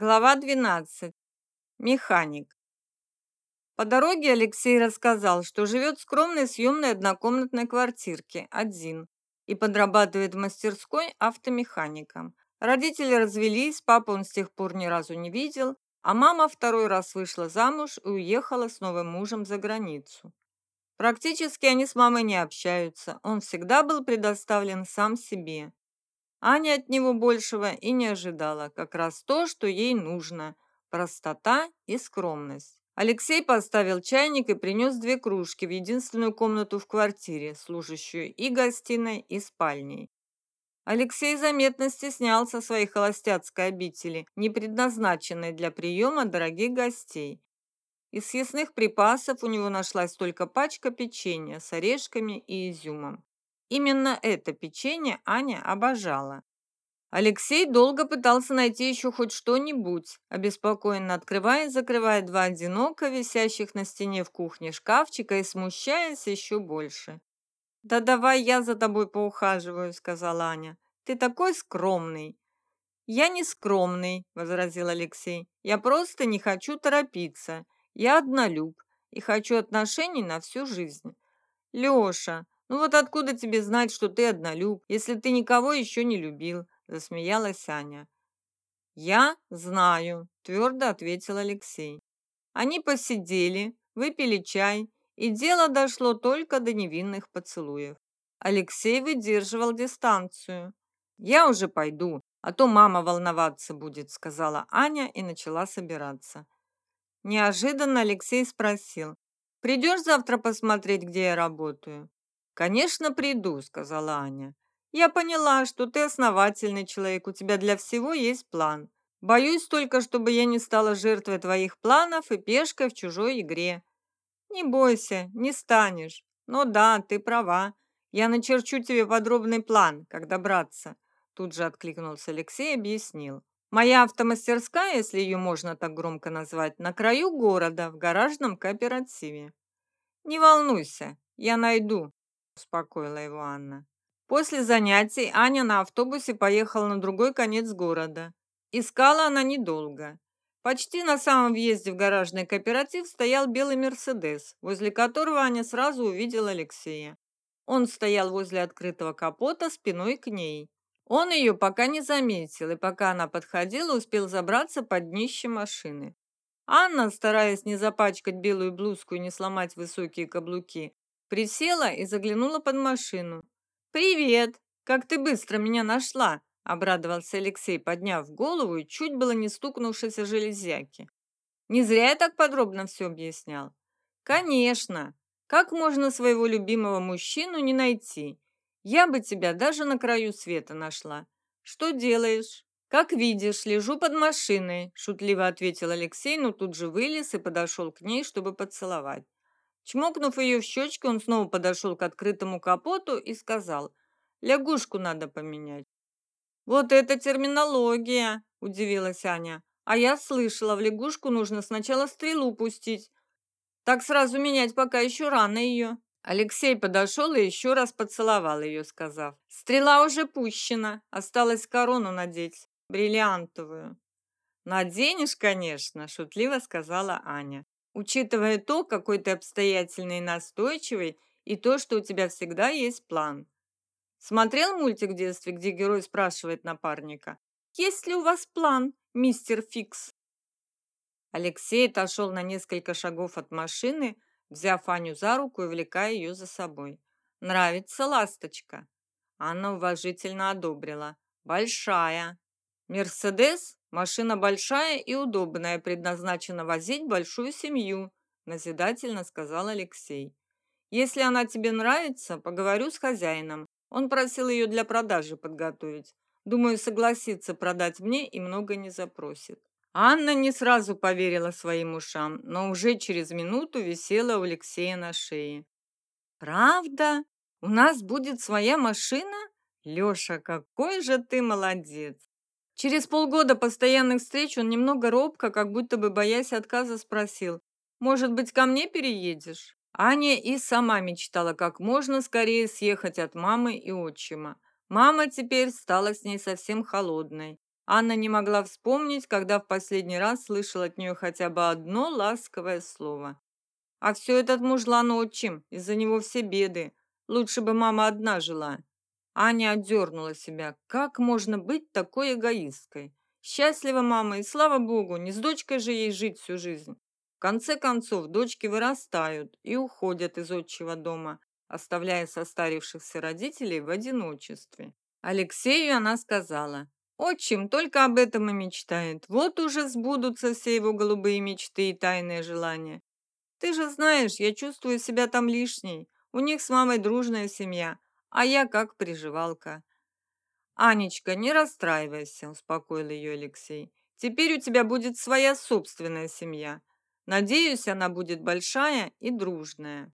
Глава 12. Механик. По дороге Алексей рассказал, что живет в скромной съемной однокомнатной квартирке, один, и подрабатывает в мастерской автомехаником. Родители развелись, папу он с тех пор ни разу не видел, а мама второй раз вышла замуж и уехала с новым мужем за границу. Практически они с мамой не общаются, он всегда был предоставлен сам себе. Аня от него большего и не ожидала, как раз то, что ей нужно – простота и скромность. Алексей поставил чайник и принес две кружки в единственную комнату в квартире, служащую и гостиной, и спальней. Алексей заметно стеснялся своей холостяцкой обители, не предназначенной для приема дорогих гостей. Из съестных припасов у него нашлась только пачка печенья с орешками и изюмом. Именно это печенье Аня обожала. Алексей долго пытался найти еще хоть что-нибудь, обеспокоенно открывая и закрывая два одиноко висящих на стене в кухне шкафчика и смущаясь еще больше. «Да давай я за тобой поухаживаю», — сказала Аня. «Ты такой скромный». «Я не скромный», — возразил Алексей. «Я просто не хочу торопиться. Я однолюб и хочу отношений на всю жизнь». «Леша, «Ну вот откуда тебе знать, что ты однолюб, если ты никого еще не любил?» – засмеялась Аня. «Я знаю», – твердо ответил Алексей. Они посидели, выпили чай, и дело дошло только до невинных поцелуев. Алексей выдерживал дистанцию. «Я уже пойду, а то мама волноваться будет», – сказала Аня и начала собираться. Неожиданно Алексей спросил, «Придешь завтра посмотреть, где я работаю?» «Конечно, приду», — сказала Аня. «Я поняла, что ты основательный человек, у тебя для всего есть план. Боюсь только, чтобы я не стала жертвой твоих планов и пешкой в чужой игре». «Не бойся, не станешь. Но да, ты права. Я начерчу тебе подробный план, как добраться». Тут же откликнулся Алексей и объяснил. «Моя автомастерская, если ее можно так громко назвать, на краю города, в гаражном кооперативе». «Не волнуйся, я найду, успокоила его Анна. После занятий Аня на автобусе поехала на другой конец города. Искала она недолго. Почти на самом въезде в гаражный кооператив стоял белый «Мерседес», возле которого Аня сразу увидела Алексея. Он стоял возле открытого капота спиной к ней. Он ее пока не заметил, и пока она подходила, успел забраться под днище машины. Анна, стараясь не запачкать белую блузку и не сломать высокие каблуки, Присела и заглянула под машину. «Привет! Как ты быстро меня нашла!» – обрадовался Алексей, подняв голову и чуть было не стукнувшись о железяки. «Не зря я так подробно все объяснял». «Конечно! Как можно своего любимого мужчину не найти? Я бы тебя даже на краю света нашла. Что делаешь?» «Как видишь, лежу под машиной», – шутливо ответил Алексей, но тут же вылез и подошел к ней, чтобы поцеловать. Чмокнув ее в щечку, он снова подошел к открытому капоту и сказал, «Лягушку надо поменять». «Вот это терминология!» – удивилась Аня. «А я слышала, в лягушку нужно сначала стрелу пустить. Так сразу менять, пока еще рано ее». Алексей подошел и еще раз поцеловал ее, сказав, «Стрела уже пущена, осталось корону надеть, бриллиантовую». «Наденешь, конечно», – шутливо сказала Аня учитывая то, какой ты обстоятельный и настойчивый, и то, что у тебя всегда есть план. Смотрел мультик в детстве, где герой спрашивает напарника, «Есть ли у вас план, мистер Фикс?» Алексей отошел на несколько шагов от машины, взяв Аню за руку и влекая ее за собой. «Нравится ласточка?» Анна уважительно одобрила. «Большая». «Мерседес?» Машина большая и удобная, предназначена возить большую семью, назидательно сказал Алексей. Если она тебе нравится, поговорю с хозяином. Он просил ее для продажи подготовить. Думаю, согласится продать мне и много не запросит. Анна не сразу поверила своим ушам, но уже через минуту висела у Алексея на шее. «Правда? У нас будет своя машина? Леша, какой же ты молодец!» Через полгода постоянных встреч он немного робко, как будто бы боясь отказа, спросил, «Может быть, ко мне переедешь?» Аня и сама мечтала как можно скорее съехать от мамы и отчима. Мама теперь стала с ней совсем холодной. Анна не могла вспомнить, когда в последний раз слышала от нее хотя бы одно ласковое слово. А все этот мужлан отчим, из-за него все беды. Лучше бы мама одна жила. Аня отдернула себя. Как можно быть такой эгоисткой? Счастлива мама, и слава богу, не с дочкой же ей жить всю жизнь. В конце концов, дочки вырастают и уходят из отчего дома, оставляя состарившихся родителей в одиночестве. Алексею она сказала, «Отчим только об этом и мечтает. Вот уже сбудутся все его голубые мечты и тайные желания. Ты же знаешь, я чувствую себя там лишней. У них с мамой дружная семья, а я как приживалка. Анечка, не расстраивайся, успокоил ее Алексей. Теперь у тебя будет своя собственная семья. Надеюсь, она будет большая и дружная.